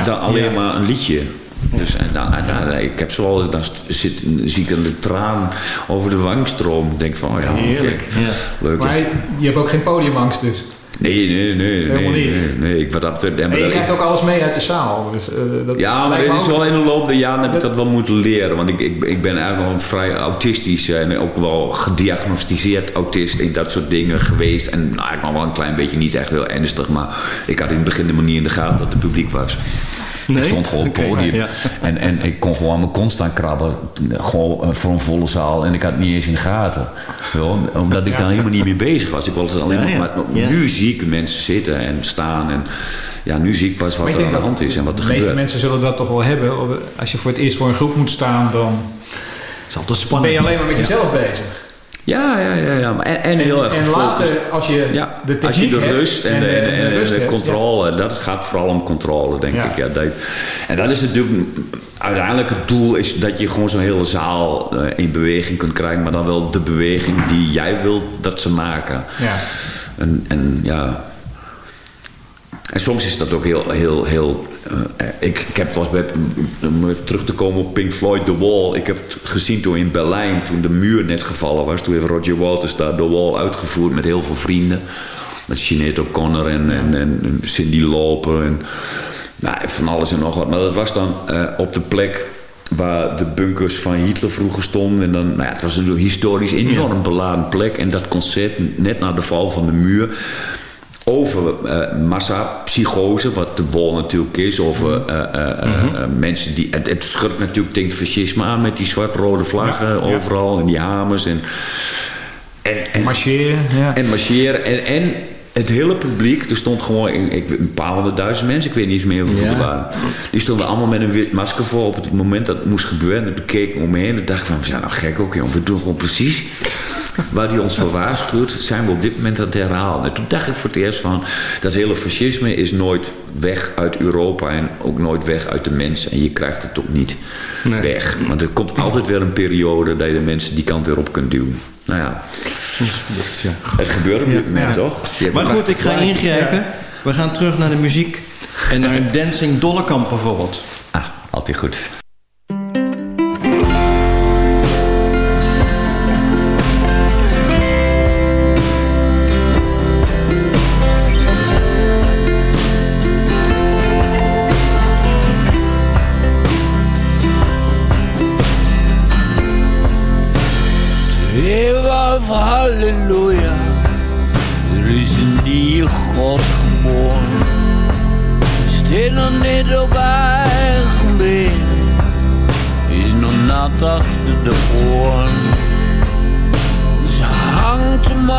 dan alleen maar een liedje. Dus en dan, en dan- ik heb zoal, dan zit, zie ik een traan over de wang stromen. Ik denk van, oh ja, Heerlijk, ja. leuk. Maar dat- je, je hebt ook geen podiumangst dus. Nee, nee, nee. Helemaal nee, niet. Nee, nee, ik, wat dat en En je dat- krijgt ook alles mee uit de zaal. Dus, eh, dat ja, maar dit is wel in de loop der jaren heb ik dat wel moeten leren. Want ik, ik, ik ben eigenlijk wel vrij autistisch en ook wel gediagnosticeerd autist in dat soort dingen geweest. En nou, ik nog wel een klein beetje niet echt heel ernstig, maar ik had in het begin de manier in de gaten dat het publiek was. Nee? Ik stond gewoon op het podium. ja. En, en ik kon gewoon mijn kont staan krabben. Gewoon eh, voor een volle zaal. En ik had het niet eens in de gaten. Wel, omdat ik daar helemaal niet mee bezig was. Ik was alleen Ja, ja. maar Ja. nu zie ik mensen zitten en staan. En ja, nu zie ik pas wat Maar ik er aan de hand is en wat er De meeste gebeurt. mensen zullen dat toch wel hebben. Als je voor het eerst voor een groep moet staan, dan Het is altijd ben spannend. je alleen maar met jezelf bezig. Ja, ja, ja. ja. En, en heel erg en later, als je Ja, de als je techniek de hebt rust en, de, en, en, rust de hebt, controle, dat gaat vooral om controle, denk ik. Ja, dat, en dat is natuurlijk, uiteindelijk het doel is dat je gewoon zo'n hele zaal eh, in beweging kunt krijgen, maar dan wel de beweging die jij wilt dat ze maken. Ja. Ja. En, en ja. En soms is dat ook heel, heel, heel. eh, ik, ik heb was bij, om terug te komen op Pink Floyd, The Wall. Ik heb het gezien toen in Berlijn, toen de muur net gevallen was. Toen heeft Roger Waters daar The Wall uitgevoerd met heel veel vrienden. Met Sinead O'Connor en, en, en Cindy Lauper en nou, van alles en nog wat. Maar dat was dan eh, op de plek waar de bunkers van Hitler vroeger stonden. En dan, nou ja, het was een historisch enorm beladen plek. En dat concert net na de val van de muur over eh massapsychose, wat de wol natuurlijk is, over eh, eh, eh, Mhm. mensen die. Het, het schurkt natuurlijk tegen fascisme aan met die zwart-rode vlaggen overal en die hamers en. En, en marcheren, ja. En marcheren. En, en het hele publiek, er stond gewoon ik, een paar honderdduizend mensen, ik weet niet eens meer hoeveel er waren. Die stonden allemaal met een wit masker voor op het moment dat het moest gebeuren. En toen keek ik om me heen en dacht ik van, we zijn nou gek ook, joh. We doen gewoon precies waar hij ons voor waarschuwt, zijn we op dit moment aan het herhalen. En toen dacht ik voor het eerst van, dat hele fascisme is nooit weg uit Europa en ook nooit weg uit de mensen. En je krijgt het ook niet weg. Want er komt altijd weer een periode dat je de mensen die kant weer op kunt duwen. Nou ja, het gebeurt op dit moment, toch? Maar goed, ik ga ingrijpen. We gaan terug naar de muziek. En naar Dancing Dollekamp bijvoorbeeld. Ah, altijd goed. Op eigen been, is nog nat achter de oren. Ze hangt hem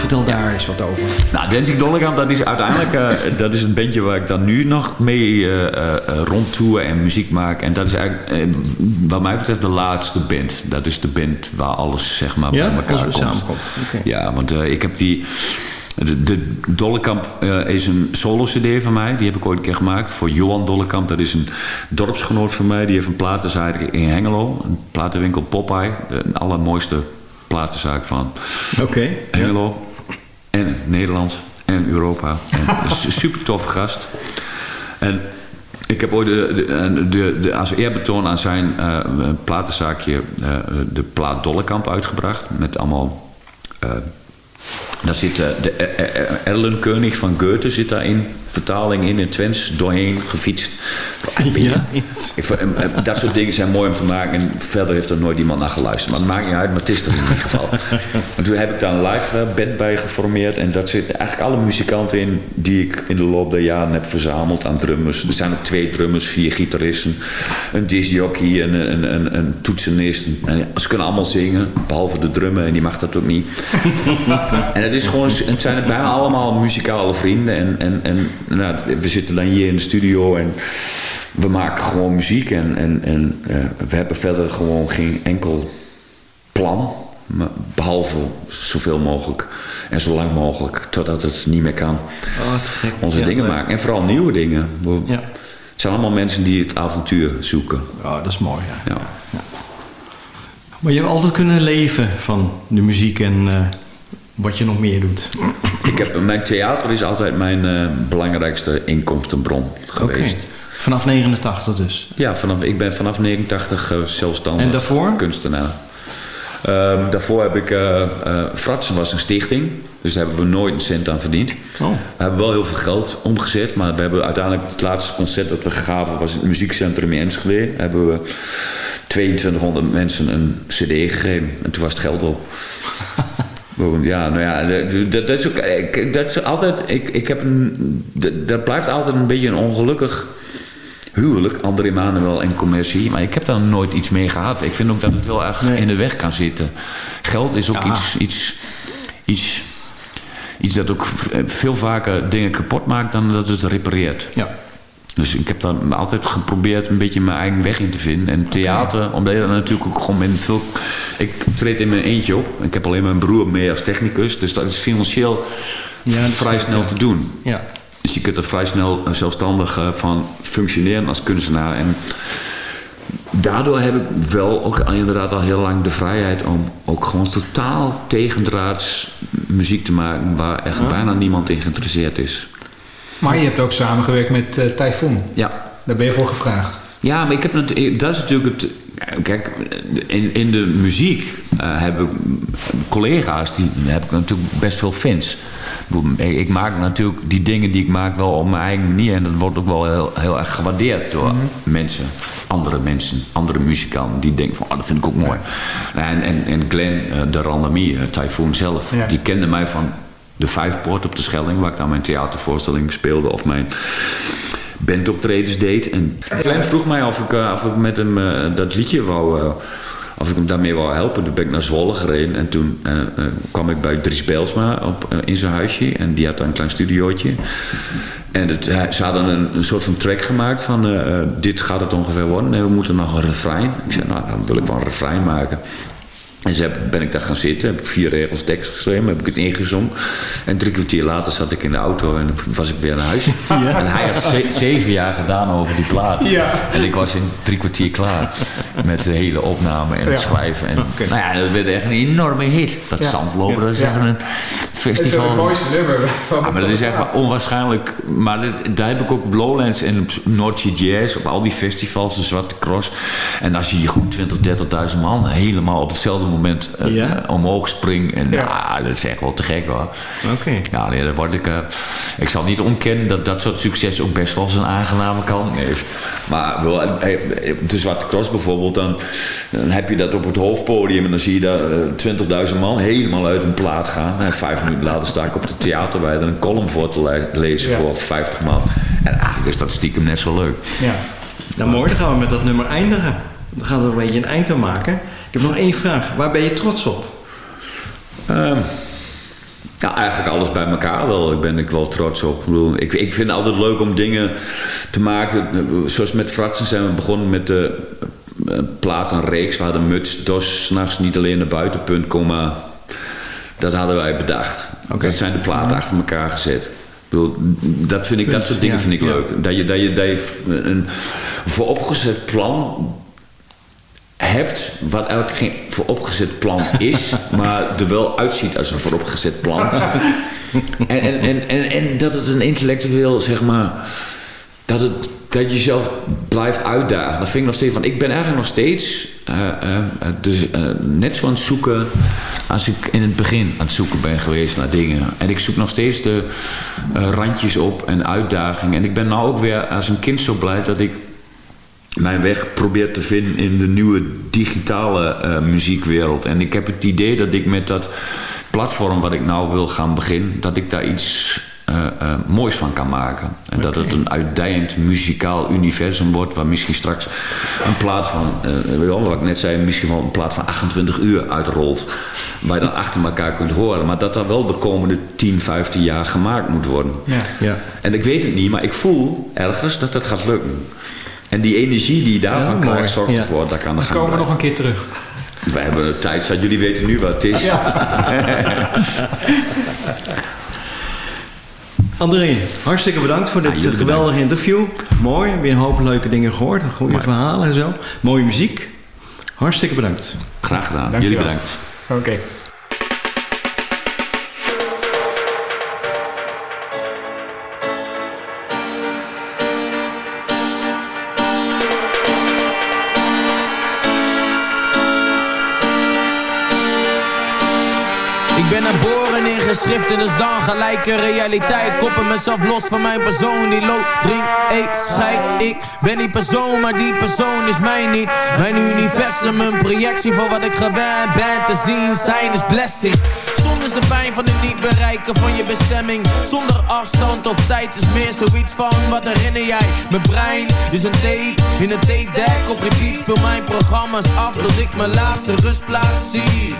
Vertel daar eens wat over. Nou, Dancing Dollekamp, dat is uiteindelijk eh, dat is een bandje waar ik dan nu nog mee eh eh, rondtoer en muziek maak. En dat is eigenlijk, wat mij betreft, de laatste band. Dat is de band waar alles zeg maar Ja, bij elkaar komt. samenkomt. Ja, want ik heb die... De, de Dollekamp is een solo-cd van mij. Die heb ik ooit een keer gemaakt voor Johan Dollekamp. Dat is een dorpsgenoot van mij. Die heeft een platenzaak in Hengelo. Een platenwinkel Popeye. De allermooiste platenzaak van Oké. Hengelo. En Nederland. En Europa. En een super toffe gast. En ik heb ooit de, de, de, de- als eerbetoon aan zijn eh, platenzaakje eh, de plaat Dollekamp uitgebracht. Met allemaal... eh, daar zit eh, de eh, eh, Erlenkönig van Goethe zit daar in vertaling in het Twents doorheen gefietst. Ja? Dat soort dingen zijn mooi om te maken. En verder heeft er nooit iemand naar geluisterd. Maar het maakt niet uit, maar het is er in ieder geval. en toen heb ik daar een live band bij geformeerd. En dat zitten eigenlijk alle muzikanten in die ik in de loop der jaren heb verzameld aan drummers. Er zijn ook twee drummers, vier gitaristen, een discjockey, een, een, een, een toetsenist. En ze kunnen allemaal zingen, behalve de drummer. En die mag dat ook niet. en het, is gewoon, het zijn bijna allemaal muzikale vrienden. En, en, en nou, we zitten dan hier in de studio en we maken gewoon muziek. En, en, en eh, we hebben verder gewoon geen enkel plan. Behalve zoveel mogelijk en zo lang mogelijk totdat het niet meer kan. Oh, gek. Onze Ja, dingen leuk. maken. En vooral nieuwe dingen. We- Ja. Het zijn allemaal mensen die het avontuur zoeken. Oh, dat is mooi, ja. Ja. Maar je hebt altijd kunnen leven van de muziek en eh, wat je nog meer doet. Ik heb, mijn theater is altijd mijn eh, belangrijkste inkomstenbron geweest. Vanaf 89 dus. Ja, vanaf, ik ben vanaf 89 eh, zelfstandig En daarvoor? kunstenaar. Ehm, daarvoor heb ik... eh, Fratsen was een stichting. Dus daar hebben we nooit een cent aan verdiend. Oh. We hebben wel heel veel geld omgezet. Maar we hebben uiteindelijk het laatste concert dat we gaven... was in het muziekcentrum in Enschede. Hebben we 2200 mensen een cd gegeven. En toen was het geld op. Ja, nou ja, dat, dat is ook, dat is altijd, ik, ik heb een, dat, blijft altijd een beetje een ongelukkig huwelijk, André Manuel en commercie. Maar ik heb daar nooit iets mee gehad. Ik vind ook dat het heel erg in de weg kan zitten. Geld is ook Ja. iets, iets, iets, iets dat ook veel vaker dingen kapot maakt dan dat het repareert. Ja. Dus ik heb dan altijd geprobeerd een beetje mijn eigen weg in te vinden. En theater, omdat je natuurlijk ook gewoon met veel... Ik treed in mijn eentje op. Ik heb alleen mijn broer mee als technicus. Dus dat is financieel Ja, dat vrij snel ja. te doen. Ja. Dus je kunt er vrij snel zelfstandig eh, van functioneren als kunstenaar. En daardoor heb ik wel ook inderdaad al heel lang de vrijheid om ook gewoon totaal tegendraads muziek te maken waar echt bijna niemand in geïnteresseerd is. Maar je hebt ook samengewerkt met eh Typhoon. Ja. Daar ben je voor gevraagd. Ja, maar ik heb natu- dat is natuurlijk het. Kijk, in, in de muziek eh, hebben collega's, die heb ik natuurlijk best veel fans. Ik Ik maak natuurlijk die dingen die ik maak wel op mijn eigen manier. En dat wordt ook wel heel, heel erg gewaardeerd door mensen. Andere mensen, andere muzikanten. Die denken van, oh, dat vind ik ook mooi. En, en, en Glenn, eh, de Randamie, eh, Typhoon zelf. Ja. Die kende mij van de Vijfpoort op de Schelling. Waar ik dan mijn theatervoorstelling speelde. Of mijn bandoptredens deed. En Glenn vroeg mij of ik, eh, of ik met hem eh, dat liedje wou... eh, of ik hem daarmee wou helpen. Toen ben ik naar Zwolle gereden. En toen kwam ik bij Dries Belsma op, in zijn huisje. En die had daar een klein studiootje. En het, ze hadden een, een soort van track gemaakt van... dit gaat het ongeveer worden. Nee, we moeten nog een refrein. Ik zei, nou, dan wil ik wel een refrein maken. En heb- ben ik daar gaan zitten, heb ik vier regels tekst geschreven, heb ik het ingezongen. En drie kwartier later zat ik in de auto en was ik weer naar huis. En hij had ze- zeven jaar gedaan over die plaat. Ja. En ik was in drie kwartier klaar met de hele opname en het Ja. schrijven. En, Nou ja, dat werd echt een enorme hit. Dat. Zandlopen, dat is echt een Het is festival. het mooiste nummer van maar dat is echt onwaarschijnlijk. Maar dit- daar heb ik ook Lowlands en Noordse Jazz, op al die festivals, de Zwarte Cross. En als je hier goed 20, 30.000 man helemaal op hetzelfde moment eh, Ja? eh, omhoog springt. En Ja. ja. dat is echt wel te gek hoor. Oké. Ja, nee, daar word ik, eh, ik zal niet ontkennen dat dat soort succes ook best wel zijn aangename kant heeft. Maar wel, de Zwarte Cross bijvoorbeeld, dan, dan heb je dat op het hoofdpodium en dan zie je daar eh, 20.000 man helemaal uit een plaat gaan. En vijf minuten later sta ik op de theaterwijde een column voor te le- lezen Ja. voor 50 man. En eigenlijk is dat stiekem net zo leuk. Ja. Nou mooi, dan gaan we met dat nummer eindigen. Dan gaan we er een beetje een eind aan maken. Ik heb nog één vraag. Waar ben je trots op? Ehm, nou, eigenlijk alles bij elkaar wel. Ik ben ik wel trots op. Ik, bedoel, ik, ik vind het altijd leuk om dingen te maken. Zoals met Fratsen zijn we begonnen met de uh, platenreeks. Waar de muts, dos, s'nachts niet alleen naar buitenpunt, komma. Dat hadden wij bedacht. Dat zijn de platen achter elkaar gezet. Ik bedoel, dat, vind ik, dat soort dingen Ja, vind ik ja. leuk. Dat je, dat je, dat je een vooropgezet plan hebt, wat eigenlijk geen vooropgezet plan is, maar er wel uitziet als een vooropgezet plan. en, en, en, en, en dat het een intellectueel, zeg maar, dat, het, dat je jezelf blijft uitdagen. Dat vind ik nog steeds van. Ik ben eigenlijk nog steeds eh, eh, eh, dus, net zo aan het zoeken als ik in het begin aan het zoeken ben geweest naar dingen. En ik zoek nog steeds de randjes op en uitdagingen. En ik ben nou ook weer als een kind zo blij dat ik mijn weg probeer te vinden in de nieuwe digitale eh, muziekwereld. En ik heb het idee dat ik met dat platform wat ik nou wil gaan beginnen, dat ik daar iets eh, eh, moois van kan maken. En dat het een uitdijend muzikaal universum wordt, waar misschien straks een plaat van, eh, weet je wel, wat ik net zei, misschien wel een plaat van 28 uur uitrolt. Waar je dan achter elkaar kunt horen. Maar dat dat wel de komende 10, 15 jaar gemaakt moet worden. Ja. Ja. En ik weet het niet, maar ik voel ergens dat dat gaat lukken. En die energie die je daarvan Ja, krijgt, zorgt Ja. ervoor dat kan er Dan gaan komen we nog blijven. een keer terug. We hebben de tijd, zat. jullie weten nu wat het is. André, hartstikke bedankt voor dit Ja, geweldige interview. Mooi, weer een hoop leuke dingen gehoord. Goede verhalen en zo. Mooie muziek. Hartstikke bedankt. Graag gedaan. Dank jullie bedankt. Oké. Geschriften, dus dan gelijke realiteit. Koppel mezelf los van mijn persoon die loopt, drink, eet, scheid. Ik ben die persoon, maar die persoon is mij niet. Mijn universum, een projectie voor wat ik gewend ben te zien. Zijn is blessing. Zonder is de pijn van het niet bereiken van je bestemming. Zonder afstand of tijd is meer zoiets van wat herinner jij? Mijn brein is een tape in een tape deck. Op repeat speel mijn programma's af tot ik mijn laatste rustplaats zie.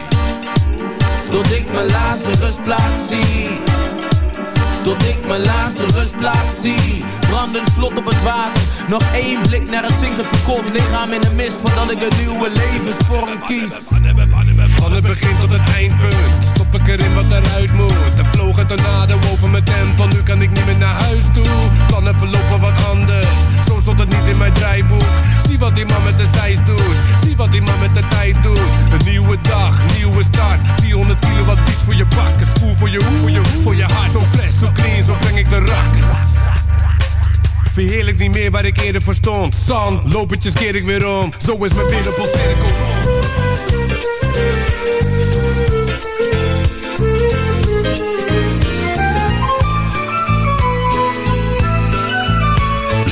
Tot ik mijn laatste rustplaats zie. Tot ik mijn laatste rustplaats zie. Brandend vlot op het water. Nog één blik naar een zinkend verkoopt lichaam in de mist Voordat ik een nieuwe levensvorm kies. Van het begin tot het eindpunt Stop ik erin wat eruit moet. Er vloog een tornado over mijn tempel. Nu kan ik niet meer naar huis toe. Plannen verlopen wat anders Stond het niet in mijn draaiboek. Zie wat die man met de zeis doet. Zie wat die man met de tijd doet. Een nieuwe dag, nieuwe start. 400 kilo wat beat voor je bakkes. Voel voor je hoe, voor je, hart. Zo fles, zo clean, zo breng ik de rakkers. Verheerlijk niet meer waar ik eerder voor stond. Zand, lopertjes keer ik weer om. Zo is mijn wereldcirkel rond